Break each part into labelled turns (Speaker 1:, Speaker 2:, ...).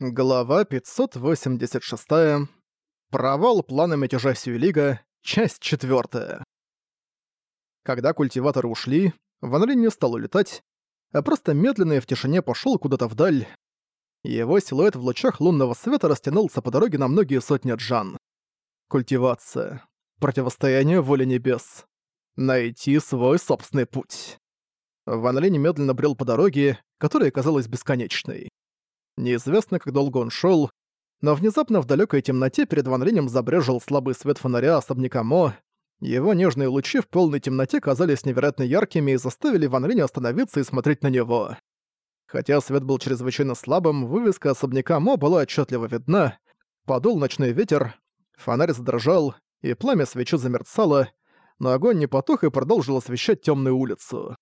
Speaker 1: Глава 586. Провал плана мятежа Сюэлига. Часть 4. Когда культиваторы ушли, Ван Линь не стал улетать, а просто медленно и в тишине пошёл куда-то вдаль. Его силуэт в лучах лунного света растянулся по дороге на многие сотни джан. Культивация. Противостояние воли небес. Найти свой собственный путь. Ван Линь медленно брел по дороге, которая казалась бесконечной. Неизвестно, как долго он шел, но внезапно в далекой темноте перед Ван Линем забрежил слабый свет фонаря особняка Мо. Его нежные лучи в полной темноте казались невероятно яркими и заставили Ван остановиться и смотреть на него. Хотя свет был чрезвычайно слабым, вывеска особняка Мо была отчетливо видна. Подул ночной ветер, фонарь задрожал, и пламя свечи замерцало, но огонь не потух и продолжил освещать темную улицу.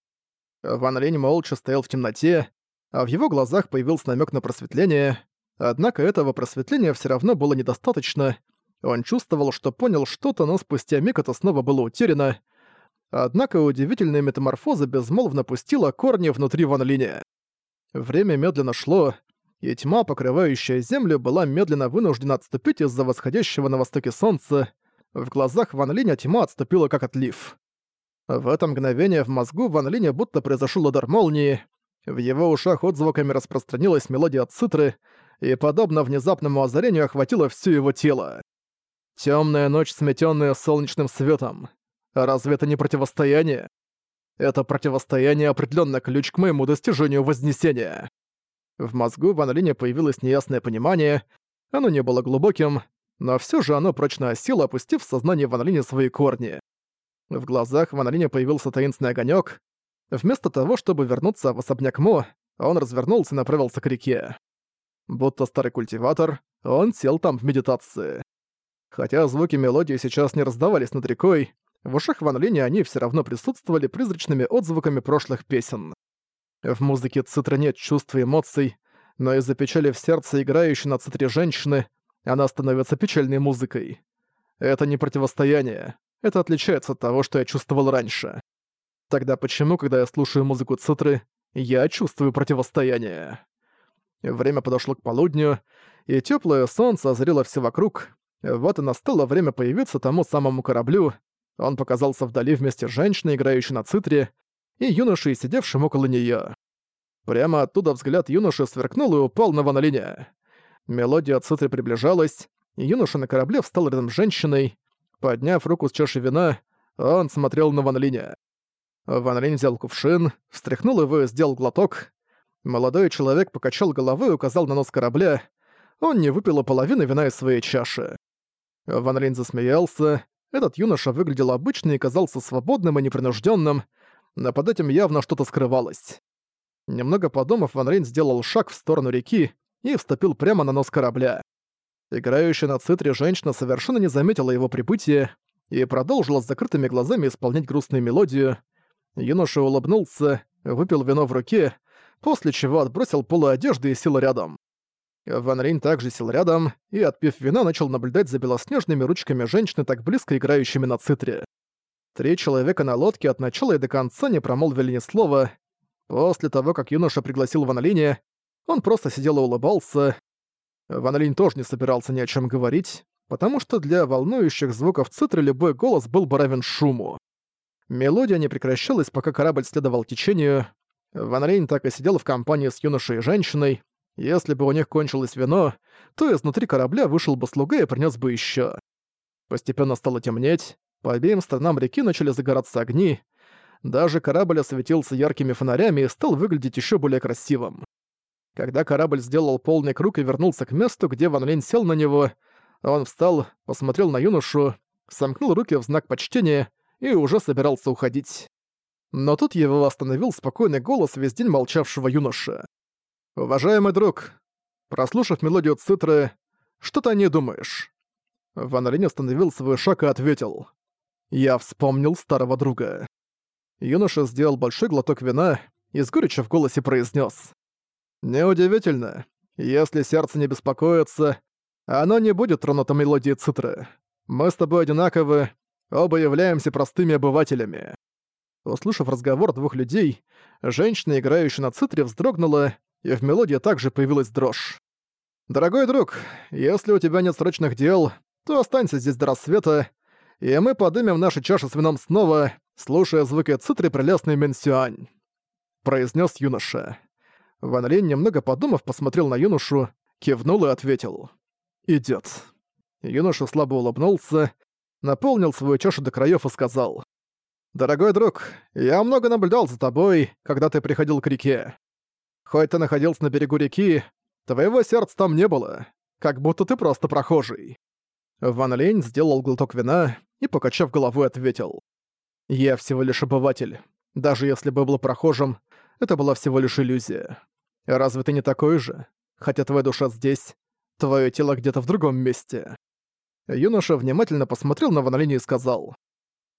Speaker 1: Ван Линь молча стоял в темноте, а в его глазах появился намек на просветление. Однако этого просветления все равно было недостаточно. Он чувствовал, что понял что-то, но спустя миг это снова было утеряно. Однако удивительная метаморфоза безмолвно пустила корни внутри Ван Линя. Время медленно шло, и тьма, покрывающая землю, была медленно вынуждена отступить из-за восходящего на востоке солнца. В глазах Ван Линя тьма отступила как отлив. В это мгновение в мозгу Ван Линя будто произошел удар молнии, в его ушах отзвуками распространилась мелодия цитры, и, подобно внезапному озарению, охватило все его тело. Темная ночь, сметенная солнечным светом. Разве это не противостояние? Это противостояние определенно ключ к моему достижению Вознесения. В мозгу Ван Линя появилось неясное понимание, оно не было глубоким, но все же оно прочно осело, опустив в сознание Ван Линя свои корни. В глазах Ван Линя появился таинственный огонек, Вместо того, чтобы вернуться в особняк Мо, он развернулся и направился к реке. Будто старый культиватор, он сел там в медитации. Хотя звуки мелодии сейчас не раздавались над рекой, в ушах Ван Линя они все равно присутствовали призрачными отзвуками прошлых песен. В музыке цитра нет чувств и эмоций, но из-за печали в сердце играющей на цитре женщины, она становится печальной музыкой. Это не противостояние. Это отличается от того, что я чувствовал раньше. Тогда почему, когда я слушаю музыку Цитры, я чувствую противостояние? Время подошло к полудню, и теплое солнце озарило все вокруг. Вот и настало время появиться тому самому кораблю. Он показался вдали вместе с женщиной, играющей на цитре, и юношей, сидевшим около нее. Прямо оттуда взгляд юноши сверкнул и упал на Ванолине. Мелодия цитры приближалась, и юноша на корабле встал рядом с женщиной. Подняв руку с чашей вина, он смотрел на Ванолине. Ван Линь взял кувшин, встряхнул его и сделал глоток. Молодой человек покачал головой и указал на нос корабля. Он не выпил половины вина из своей чаши. Ван Линь засмеялся. Этот юноша выглядел обычно и казался свободным и непринужденным, но под этим явно что-то скрывалось. Немного подумав, Ван Линь сделал шаг в сторону реки и вступил прямо на нос корабля. Играющая на цитре женщина совершенно не заметила его прибытия и продолжила с закрытыми глазами исполнять грустную мелодию, Юноша улыбнулся, выпил вино в руке, после чего отбросил полы одежды и сел рядом. Ван Рейн также сел рядом и, отпив вина, начал наблюдать за белоснежными ручками женщины, так близко играющими на цитре. Три человека на лодке от начала и до конца не промолвили ни слова. После того, как юноша пригласил Ван Линя, он просто сидел и улыбался. Ван Линь тоже не собирался ни о чем говорить, потому что для волнующих звуков цитры любой голос был бы равен шуму. Мелодия не прекращалась, пока корабль следовал течению. Ван Рейн так и сидел в компании с юношей и женщиной. Если бы у них кончилось вино, то изнутри корабля вышел бы слуга и принес бы еще. Постепенно стало темнеть, по обеим сторонам реки начали загораться огни, даже корабль осветился яркими фонарями и стал выглядеть еще более красивым. Когда корабль сделал полный круг и вернулся к месту, где Ван Линь сел на него, он встал, посмотрел на юношу, сомкнул руки в знак почтения и уже собирался уходить. Но тут его остановил спокойный голос весь день молчавшего юноши. «Уважаемый друг, прослушав мелодию цитры, что ты о ней думаешь?» Ван Линь остановил свой шаг и ответил. «Я вспомнил старого друга». Юноша сделал большой глоток вина и с горечью в голосе произнес: «Неудивительно. Если сердце не беспокоится, оно не будет тронуто мелодией цитры. Мы с тобой одинаковы, Оба являемся простыми обывателями». Услышав разговор двух людей, женщина, играющая на цитре, вздрогнула, и в мелодии также появилась дрожь. «Дорогой друг, если у тебя нет срочных дел, то останься здесь до рассвета, и мы подымем наши чаши с вином снова, слушая звуки цитры прелестной Менсюань», — произнес юноша. Ван Линь, немного подумав, посмотрел на юношу, кивнул и ответил. «Идёт». Юноша слабо улыбнулся, наполнил свою чашу до краев и сказал. «Дорогой друг, я много наблюдал за тобой, когда ты приходил к реке. Хоть ты находился на берегу реки, твоего сердца там не было, как будто ты просто прохожий». Ван Лень сделал глоток вина и, покачав головой, ответил. «Я всего лишь обыватель. Даже если бы был прохожим, это была всего лишь иллюзия. Разве ты не такой же? Хотя твоя душа здесь, твое тело где-то в другом месте». Юноша внимательно посмотрел на Ван Линя и сказал.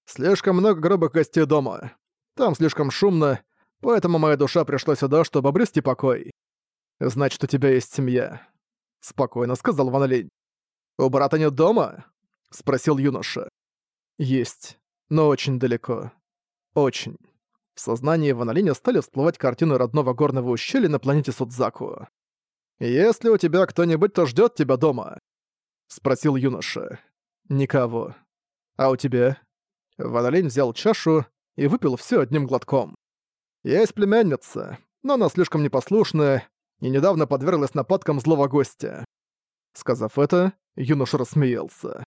Speaker 1: «Слишком много грубых гостей дома. Там слишком шумно, поэтому моя душа пришла сюда, чтобы обрести покой. Значит, у тебя есть семья», — спокойно сказал Ван Линь. «У брата нет дома?» — спросил юноша. «Есть, но очень далеко. Очень». В сознании Ван Линя стали всплывать картины родного горного ущелья на планете Судзаку. «Если у тебя кто-нибудь, то ждет тебя дома?» — спросил юноша. «Никого. А у тебя?» Ван взял чашу и выпил все одним глотком. «Есть племянница, но она слишком непослушная и недавно подверглась нападкам злого гостя». Сказав это, юноша рассмеялся.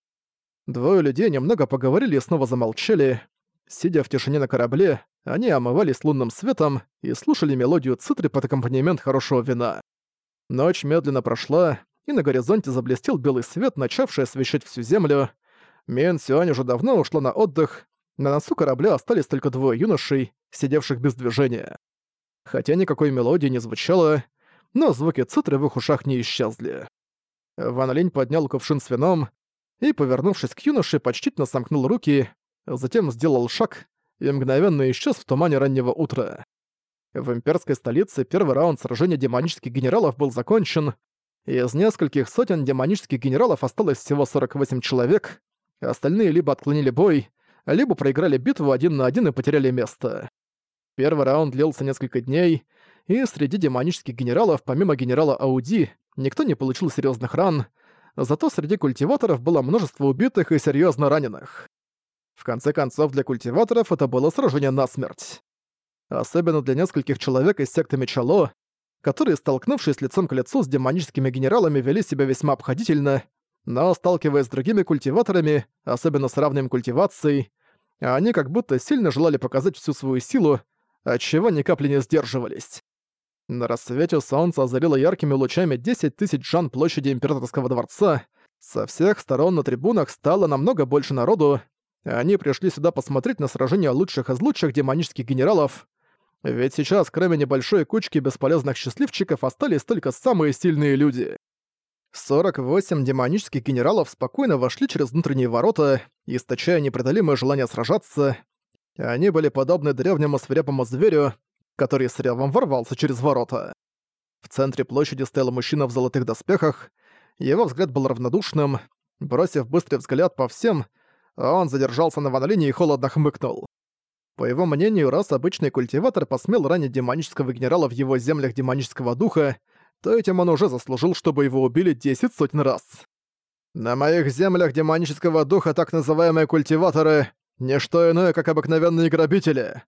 Speaker 1: Двое людей немного поговорили и снова замолчали. Сидя в тишине на корабле, они омывались лунным светом и слушали мелодию цитры под аккомпанемент хорошего вина. Ночь медленно прошла, и на горизонте заблестел белый свет, начавший освещать всю землю. Мен Сюань уже давно ушла на отдых, на носу корабля остались только двое юношей, сидевших без движения. Хотя никакой мелодии не звучало, но звуки цитры в их ушах не исчезли. Ван Линь поднял кувшин с вином и, повернувшись к юноше, почтительно сомкнул руки, затем сделал шаг и мгновенно исчез в тумане раннего утра. В имперской столице первый раунд сражения демонических генералов был закончен, из нескольких сотен демонических генералов осталось всего 48 человек, остальные либо отклонили бой, либо проиграли битву один на один и потеряли место. Первый раунд длился несколько дней, и среди демонических генералов, помимо генерала Ауди, никто не получил серьезных ран, зато среди культиваторов было множество убитых и серьезно раненых. В конце концов, для культиваторов это было сражение насмерть. Особенно для нескольких человек из секты Мечало, которые, столкнувшись лицом к лицу с демоническими генералами, вели себя весьма обходительно, но, сталкиваясь с другими культиваторами, особенно с равной культивацией, они как будто сильно желали показать всю свою силу, отчего ни капли не сдерживались. На рассвете солнце озарило яркими лучами 10 тысяч жан площади Императорского дворца. Со всех сторон на трибунах стало намного больше народу. Они пришли сюда посмотреть на сражение лучших из лучших демонических генералов. Ведь сейчас, кроме небольшой кучки бесполезных счастливчиков, остались только самые сильные люди. 48 демонических генералов спокойно вошли через внутренние ворота, источая непреодолимое желание сражаться. Они были подобны древнему свирепому зверю, который с ревом ворвался через ворота. В центре площади стоял мужчина в золотых доспехах, его взгляд был равнодушным. Бросив быстрый взгляд по всем, он задержался на ванолине и холодно хмыкнул. По его мнению, раз обычный культиватор посмел ранить демонического генерала в его землях демонического духа, то этим он уже заслужил, чтобы его убили десять сотен раз. На моих землях демонического духа так называемые культиваторы — не что иное, как обыкновенные грабители.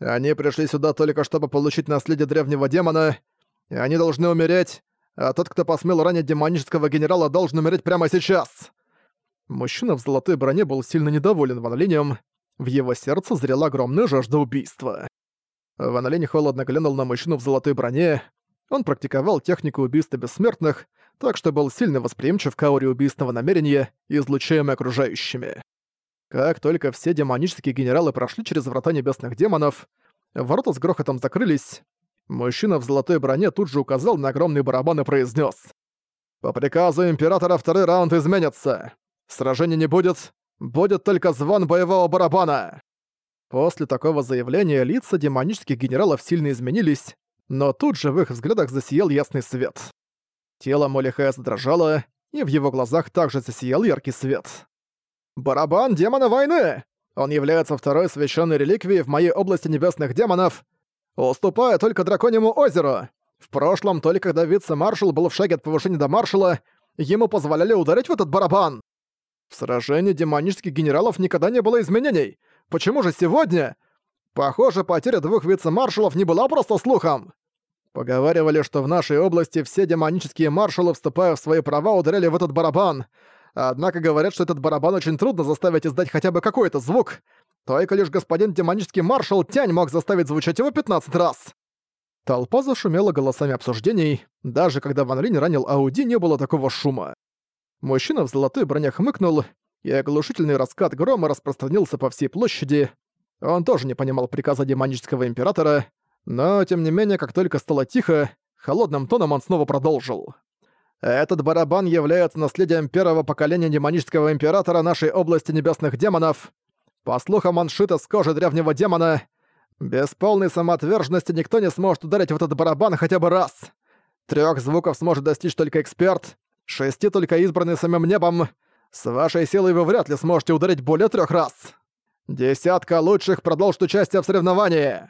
Speaker 1: Они пришли сюда только чтобы получить наследие древнего демона, и они должны умереть, а тот, кто посмел ранить демонического генерала, должен умереть прямо сейчас. Мужчина в золотой броне был сильно недоволен Ван Линем, в его сердце зрела огромная жажда убийства. Ван Линь холодно глянул на мужчину в золотой броне. Он практиковал технику убийства бессмертных, так что был сильно восприимчив к ауре убийственного намерения, излучаемой окружающими. Как только все демонические генералы прошли через врата небесных демонов, ворота с грохотом закрылись, мужчина в золотой броне тут же указал на огромный барабан и произнес: «По приказу Императора второй раунд изменится. Сражения не будет, будет только звон боевого барабана!» После такого заявления лица демонических генералов сильно изменились, но тут же в их взглядах засиял ясный свет. Тело Молихая задрожало, и в его глазах также засиял яркий свет. «Барабан демона войны! Он является второй священной реликвией в моей области небесных демонов, уступая только Драконьему озеру. В прошлом, только когда вице-маршал был в шаге от повышения до маршала, ему позволяли ударить в этот барабан. В сражении демонических генералов никогда не было изменений. Почему же сегодня? Похоже, потеря двух вице-маршалов не была просто слухом. Поговаривали, что в нашей области все демонические маршалы, вступая в свои права, ударяли в этот барабан. Однако говорят, что этот барабан очень трудно заставить издать хотя бы какой-то звук. Только лишь господин демонический маршал Тянь мог заставить звучать его 15 раз. Толпа зашумела голосами обсуждений. Даже когда Ван Линь ранил Ауди, не было такого шума. Мужчина в золотой броне хмыкнул, и оглушительный раскат грома распространился по всей площади. Он тоже не понимал приказа демонического императора, но, тем не менее, как только стало тихо, холодным тоном он снова продолжил. «Этот барабан является наследием первого поколения демонического императора нашей области небесных демонов. По слухам, он шит из кожи древнего демона. Без полной самоотверженности никто не сможет ударить в этот барабан хотя бы раз. Трёх звуков сможет достичь только эксперт, шести только избранный самим небом. С вашей силой вы вряд ли сможете ударить более трёх раз. Десятка лучших продолжит участие в соревновании.